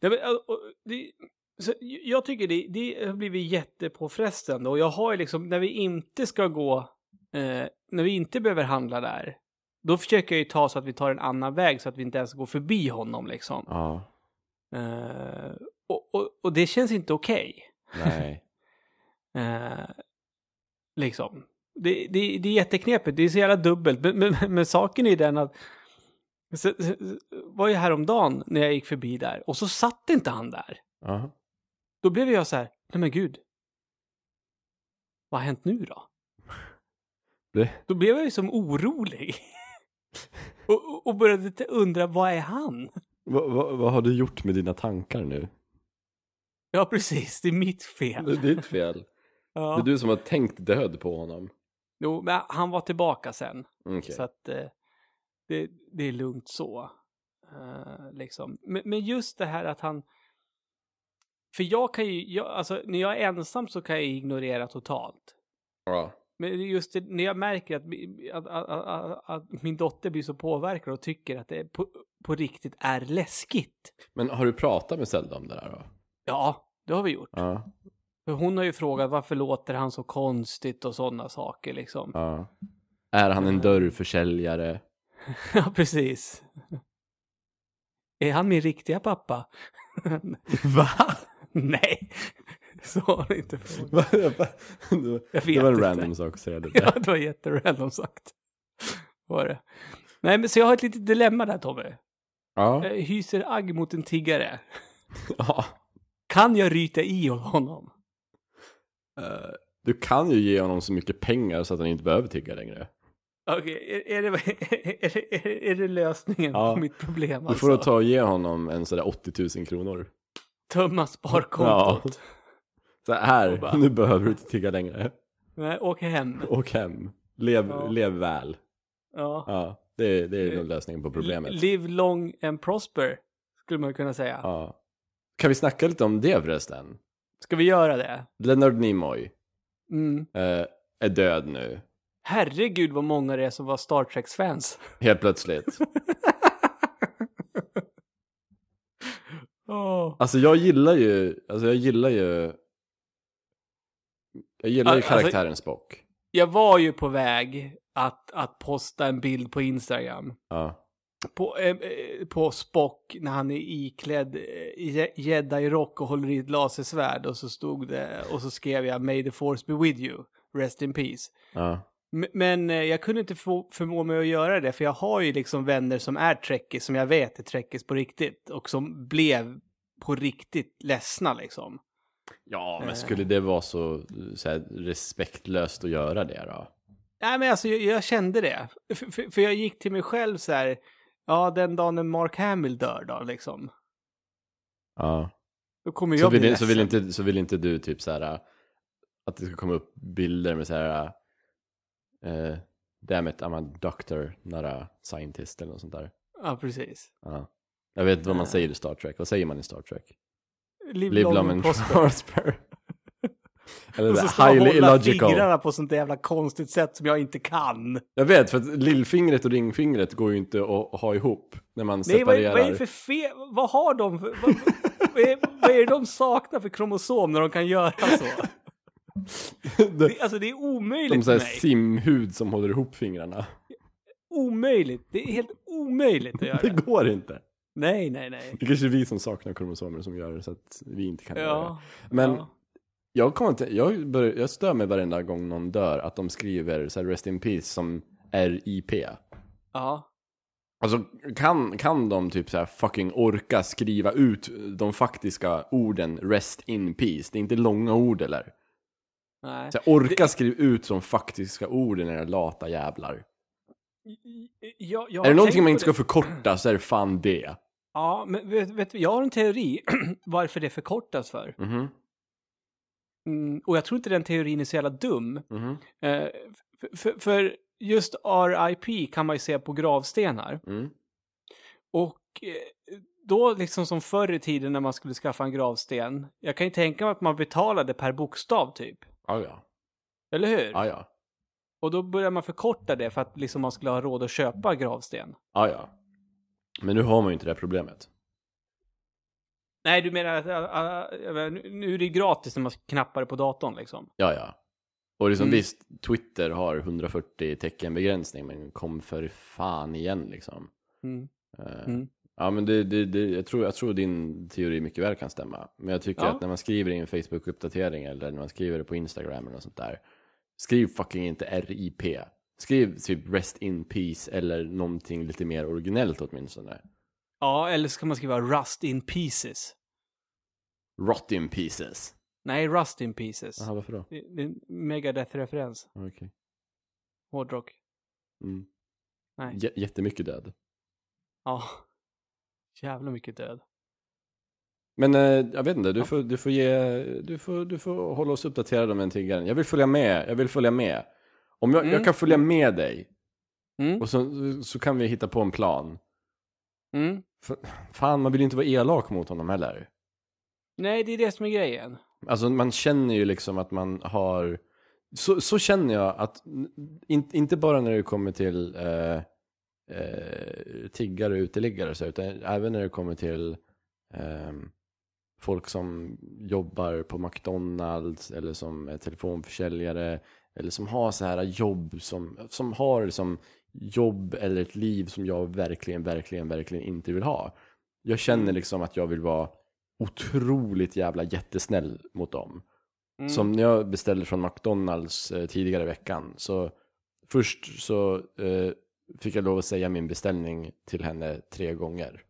Det, så, jag tycker det, det har blivit jättepåfrestande och jag har ju liksom, när vi inte ska gå, eh, när vi inte behöver handla där, då försöker jag ju ta så att vi tar en annan väg så att vi inte ens går förbi honom liksom. Ja, Eh, och, och, och det känns inte okej. nej. *laughs* Eh, liksom. Det, det, det är jätteknepigt, det är så jävla dubbelt. Men, men, men saken är den att så, så, var ju häromdagen när jag gick förbi där och så satt inte han där. Ja. Då blev jag så här, nej men gud. Vad har hänt nu då? *laughs* Det, Då blev jag ju som orolig. *laughs* och, och- började undra, vad är han? vad, vad, vad har du gjort med dina tankar nu? Ja, precis, det är mitt fel. Det är ditt fel. *laughs* Det Ja. är du som har tänkt död på honom. Jo, men han var tillbaka sen. Okej. Så att eh, det, det är lugnt så. Eh, liksom. men, men just det här att han... För jag kan ju, jag, alltså när jag är ensam så kan jag ignorera totalt. Ja. Men just det, när jag märker att, att, att, att, min dotter blir så påverkad och tycker att det på, på riktigt är läskigt. Men har du pratat med Zelda om det där då? Ja, det har vi gjort. Ja. För hon har ju frågat varför låter han så konstigt och sådana saker liksom. ja. Är han en dörrförsäljare? *laughs* Ja, precis. Är han min riktiga pappa? *laughs* Va? *laughs* Nej, så har det inte frågat. Va? Jag vet det var en inte. random sak att säga det. *laughs* Ja, det var jätterandom sagt. Var det. Nej, men så jag har ett litet dilemma där, Tommy. Ja. Jag hyser agg mot en tiggare. *laughs* ja. Kan jag ryta i honom? Eh, Du kan ju ge honom så mycket pengar så att han inte behöver tigga längre. Okej, är, är, det, är, är, är det lösningen Ja. på mitt problem? Du Alltså? får då ta och ge honom en sådär 80 000 kronor. Tömma sparkontot. Så här, bara- nu behöver du inte tigga längre. Nej, åk hem. Åk hem. Lev, Ja. lev väl. Ja. Ja, det, det är nog lösningen på problemet. Live long and prosper, skulle man kunna säga. Ja. Kan vi snacka lite om det förresten? Ska vi göra det? Leonard Nimoy. Mm. eh, är död nu. Herregud vad många det är som var Star Trek-fans. Helt plötsligt. *laughs* Åh. Alltså jag gillar ju, alltså jag gillar ju, jag gillar ju Alltså- karaktären Spock. Jag var ju på väg att, att posta en bild på Instagram. Ja. På, eh, eh, på Spock när han är iklädd eh, i jedi-rock och håller i ett lasersvärd. Och så stod det, och så skrev jag May the force be with you, rest in peace. Ja. Men eh, jag kunde inte få, förmå mig att göra det, för jag har ju liksom vänner som är trekkies, som jag vet är trekkies på riktigt. Och som blev på riktigt ledsna liksom. Ja, men Eh. skulle det vara så, så här, respektlöst att göra det då? Nej, men alltså jag, jag kände det. För, för, för jag gick till mig själv så här, ja, den dagen när Mark Hamill dör då, liksom. Ja. Då kommer Så jag bli vill, så, vill ledsen. inte, så vill inte du typ så här att det ska komma upp bilder med så här uh, damn it, I'm a doctor, not a scientist eller något sånt där. Ja, precis. Ja. Jag vet inte vad man Ja. säger i Star Trek. Vad säger man i Star Trek? Live, Live long long and prosper. prosper. *laughs* Eller Och det så ska highly hålla illogical. fingrarna på sånt jävla konstigt sätt som jag inte kan. Jag vet, för att lillfingret och ringfingret går ju inte att ha ihop när man Nej, vad, separerar. vad är det för fel? Vad har de för... Vad, vad, är, vad är det de saknar för kromosom när de kan göra så? *laughs* de, Det, alltså det är omöjligt de för mig. simhud som håller ihop fingrarna. Omöjligt. Det är helt omöjligt att *laughs* göra. Det går inte. Nej, nej, nej. Det kanske är vi som saknar kromosomer som gör det så att vi inte kan göra det. Ja. Men ja. jag, kommer inte, jag, bör, jag stör mig varenda gång någon dör att de skriver så här, rest in peace som RIP. Ja. Alltså kan, kan de typ så här fucking orka skriva ut de faktiska orden rest in peace? Det är inte långa ord eller? Nej. Så här, orka skriva ut de faktiska orden era lata jävlar. Jag, jag är det någonting man inte ska förkorta så är det fan det. Ja, men vet, vet jag har en teori *clears throat* varför det förkortas för. Mhm, Mm, och jag tror inte den teorin är så jävla dum. mhm, Eh, för, för, för just RIP kan man ju se på gravstenar. mm. Och eh, då liksom som förr i tiden när man skulle skaffa en gravsten. Jag kan ju tänka mig att man betalade per bokstav typ. Ja, ja. Eller hur? Ja, ja. Och då börjar man förkorta det för att liksom man skulle ha råd att köpa gravsten. Ja, ja. Men nu har man ju inte det här problemet. Nej, du menar att äh, äh, äh, nu- är det gratis när man knappar det på datorn liksom? Ja, ja. Och liksom Mm. visst, Twitter har 140 tecken begränsning, men kom för fan igen liksom. Mm. Eh, Mm. Ja, men det, det, det, jag, tror, jag tror din teori mycket väl kan stämma. Men jag tycker Ja. att när man skriver i en Facebook-uppdatering eller när man skriver det på Instagram eller något sånt där, skriv fucking inte RIP. Skriv typ Rest in Peace eller någonting lite mer originellt åtminstone. Ja, eller ska man skriva Rust in Pieces? Rot in Pieces. Nej, Rust in Pieces. Jaha, varför då? Det, det är en Megadeth-referens. Okej. Hårdrock. Mm. Nej. J- jättemycket död. Ja. Jävla mycket död. Men eh, jag vet inte, du får, du, får ge, du, får, du får hålla oss uppdaterade om en tiggaren. Jag vill följa med, jag vill följa med. Om jag, Mm. jag kan följa med dig, Mm. och så, så kan vi hitta på en plan. Mm. För, fan, man vill ju inte vara elak mot honom heller. Nej, det är det som är grejen. Alltså man känner ju liksom att man har... Så, så känner jag att, in, inte bara när det kommer till eh, eh, tiggare och uteliggare, så, utan även när det kommer till eh, folk som jobbar på McDonalds eller som är telefonförsäljare eller som har så här jobb som, som har liksom jobb eller ett liv som jag verkligen, verkligen, verkligen inte vill ha. Jag känner liksom att jag vill vara otroligt jävla jättesnäll mot dem. Mm. Som när jag beställde från McDonalds eh, tidigare i veckan. Så först så eh, fick jag lov att säga min beställning till henne tre gånger.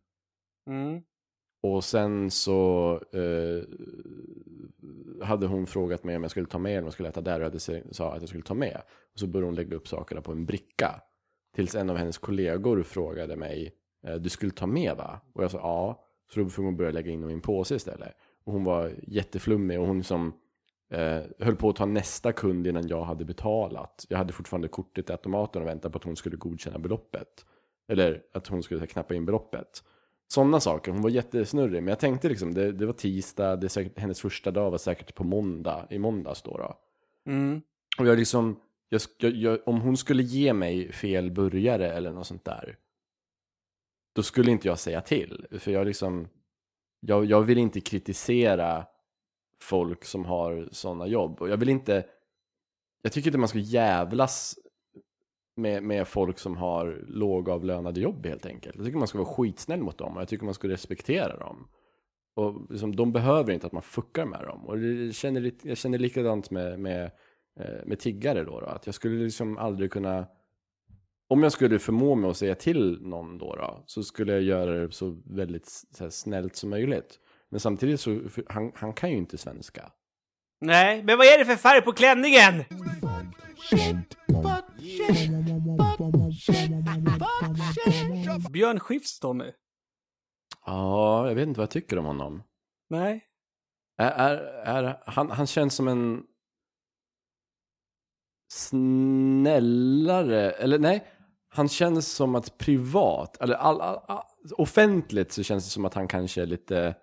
Mm. Och sen så eh, hade hon frågat mig om jag skulle ta med eller om jag skulle äta där och jag hade sa att jag skulle ta med. Och så började hon lägga upp sakerna på en bricka. Tills en av hennes kollegor frågade mig, eh, du skulle ta med va? Och jag sa ja. Så då fick hon börja lägga in dem i en påse istället. Och hon var jätteflummig och hon som eh, höll på att ta nästa kund innan jag hade betalat. Jag hade fortfarande kortet i automaten och väntade på att hon skulle godkänna beloppet. Eller att hon skulle knappa in beloppet. Sådana saker. Hon var jättesnurrig. Men jag tänkte liksom, det, det var tisdag, det är säkert, hennes första dag var säkert på måndag, i måndags då. då. Mm. Och jag liksom, jag, jag, om hon skulle ge mig fel burgare eller något sånt där, då skulle inte jag säga till. För jag liksom, jag, jag vill inte kritisera folk som har sådana jobb. Och jag vill inte, jag tycker inte man ska jävlas med, med folk som har lågavlönade jobb helt enkelt. Jag tycker man ska vara skitsnäll mot dem och jag tycker man ska respektera dem. Och liksom, de behöver inte att man fuckar med dem. Och jag känner, jag känner likadant med, med, eh, med tiggare då, då. Att jag skulle liksom aldrig kunna... Om jag skulle förmå mig att säga till någon då, då så skulle jag göra det så väldigt så här, snällt som möjligt. Men samtidigt så, han, han kan ju inte svenska. Nej, men vad är det för färg på klänningen? Björn Skifs, Tommy. Ja, jag vet inte vad jag tycker om honom. Nej. Är, är, är, han, han känns som en snällare, eller nej, han känns som att privat, eller all, all, all, offentligt så känns det som att han kanske är lite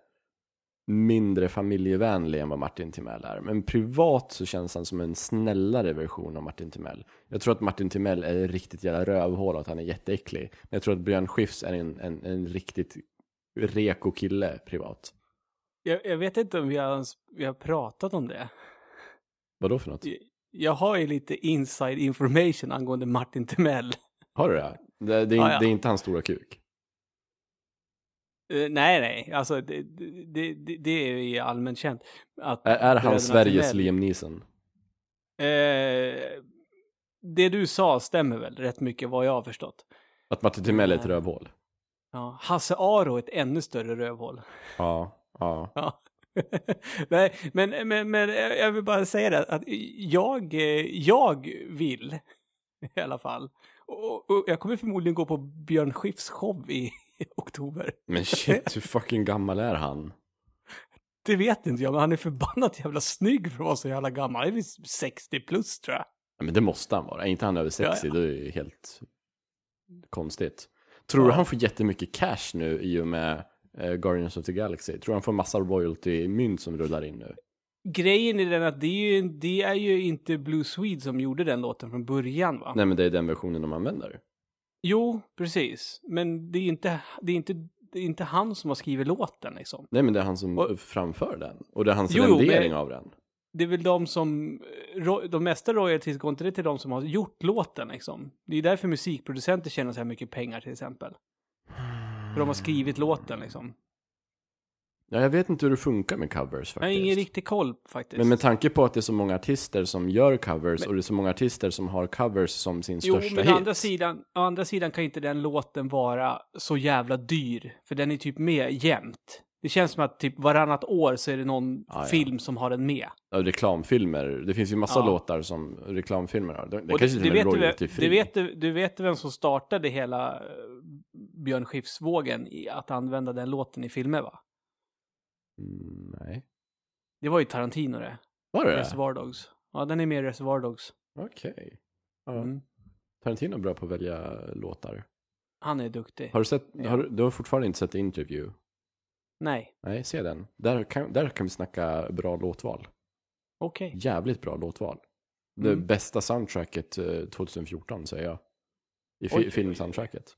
mindre familjevänlig än vad Martin Timell är. Men privat så känns han som en snällare version av Martin Timell. Jag tror att Martin Timell är ett riktigt jävla rövhål och att han är jätteäcklig. Men jag tror att Björn Skifs är en, en, en riktigt reko kille privat. Jag, jag vet inte om vi har, vi har pratat om det. Vadå för något? Jag har ju lite inside information angående Martin Timell. Har du det? Det, det, är, Ja, ja. det är inte hans stora kuk. Eh, nej, nej, alltså det, det, det, det är ju allmänt känt. Att Är, är han Sveriges Timell- Liam Neeson? Eh, det du sa stämmer väl rätt mycket vad jag har förstått. Att Martin Timell är ett Nej. rövhål? Ja, Hasse Aro är ett ännu större rövhål. Ja, ja. *laughs* Ja. Nej, men, men, men jag vill bara säga det att jag, eh, jag vill i alla fall. Och, och jag kommer förmodligen gå på Björn Skifs show i oktober. Men shit, hur fucking gammal är han? Det vet inte jag, men han är förbannat jävla snygg för att vara så jävla gammal. Han är visst 60 plus tror jag. Ja, men det måste han vara. Är inte han över 60, Ja, ja. då är det ju helt konstigt. Tror du Ja. han får jättemycket cash nu i och med eh, Guardians of the Galaxy? Tror du han får massa royalty-mynt som rullar in nu? Grejen är den att det är, ju, det är ju inte Blue Swede som gjorde den låten från början va? Nej, men det är den versionen de använder. Jo, precis. Men det är inte, det är inte, det är inte han som har skrivit låten liksom. Nej, men det är han som Och- framför den. Och det är hans Jo, rendering men- av den. Det är väl de som, de mesta royalties går inte det till de som har gjort låten liksom. Det är därför musikproducenter tjänar så här mycket pengar till exempel. För de har skrivit låten liksom. Ja, jag vet inte hur det funkar med covers faktiskt. Jag har ingen riktig koll faktiskt. Men med tanke på att det är så många artister som gör covers och det är så många artister som har covers som sin Jo, största men hit. å andra, sidan, å andra sidan kan inte den låten vara så jävla dyr. För den är typ med jämt. Det känns som att typ varannat år så är det någon ja. film som har den med. Ja, reklamfilmer. Det finns ju massa Ja. låtar som reklamfilmer har. Det, Och kanske du, till du, vet, du, vet, du, du vet vem som startade hela eh, Björn Skifs-vågen i att använda den låten i filmer va? Mm, nej. Det var ju Tarantino det. Var det? Reservoir Dogs. Ja, den är med i Reservoir Dogs. Okej. Ja. Mm. Tarantino är bra på att välja låtar. Han är duktig. Har du sett, Ja. har, du- har fortfarande inte sett Interview? Nej, Nej, se den. Där kan, där kan vi snacka bra låtval. okej. Jävligt bra låtval. Det Mm. bästa soundtracket eh, 2014 säger jag. I fi, filmsoundtracket.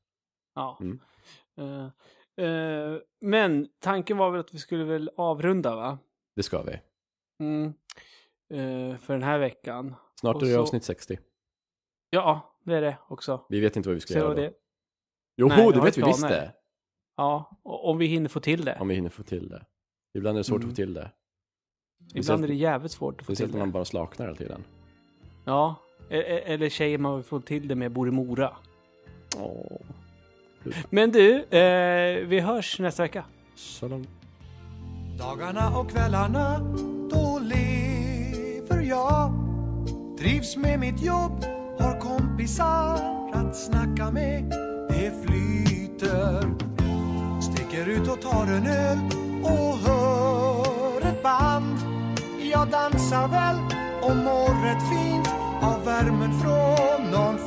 Ja. Mm. Eh, eh, men tanken var väl att vi skulle väl avrunda va? Det ska vi. Mm. Eh, för den här veckan. Snart Och är det så- avsnitt 60. Ja, det är det också. Vi vet inte vad vi ska Så göra var då. det. Jo, Nej, det vet vi visst det. Ja, om vi hinner få till det. Om vi hinner få till det. Ibland är det svårt Mm. att få till det. Ibland är det jävligt svårt att få till när det. man bara slaknar hela tiden. Ja, e- e- eller tjejer man vill få till det med bor i Mora. Åh. Men du, eh, vi hörs nästa vecka. Långt. Dagarna och kvällarna, då lever jag Trivs med mitt jobb, har kompisar att snacka med Det flyter Sticker ut och tar en öl och hör ett band Jag dansar väl och mår rätt fint av värmen från någon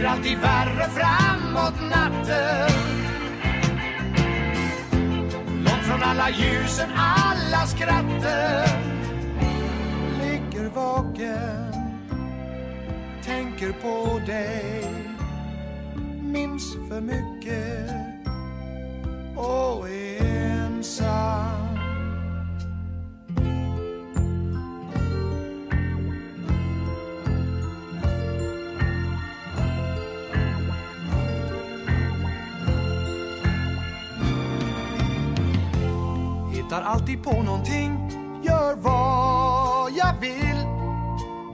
blir alltid värre framåt natten. Långt från alla ljusen, alla skratten. Ligger vaken Tänker på dig. Minns för mycket Och är ensam. Hittar alltid på någonting. Gör vad jag vill.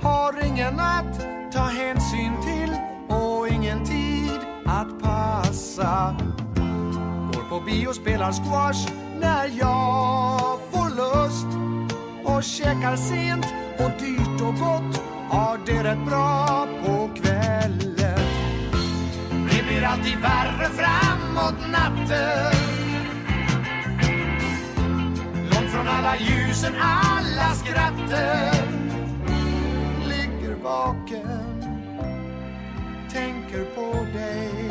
Har ingen att ta hänsyn till Och ingen tid att passa. Går på bio, spelar squash När jag får lust. Och käkar sent och dyrt och gott. Har det rätt bra på kvällen. Det blir alltid värre framåt natten. Från alla ljusen, alla skratten Ligger vaken Tänker på dig.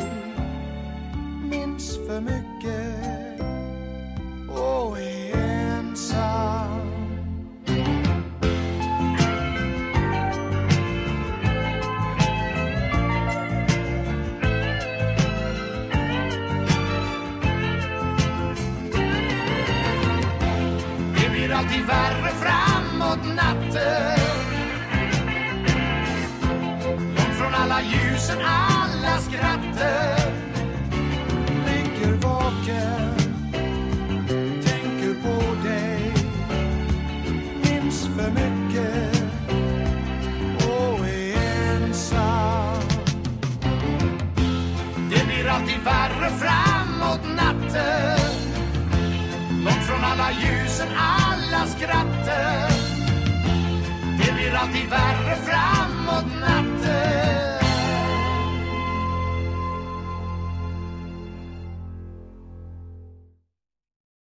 Minns för mycket. Och värre framåt natten. Långt från alla ljusen, alla skratten. Ligger vaken Tänker på dig. Minns för mycket Och är ensam. Det blir alltid värre framåt natten. Långt från alla ljusen, alla skrattet Det blir alltid värre framåt natten.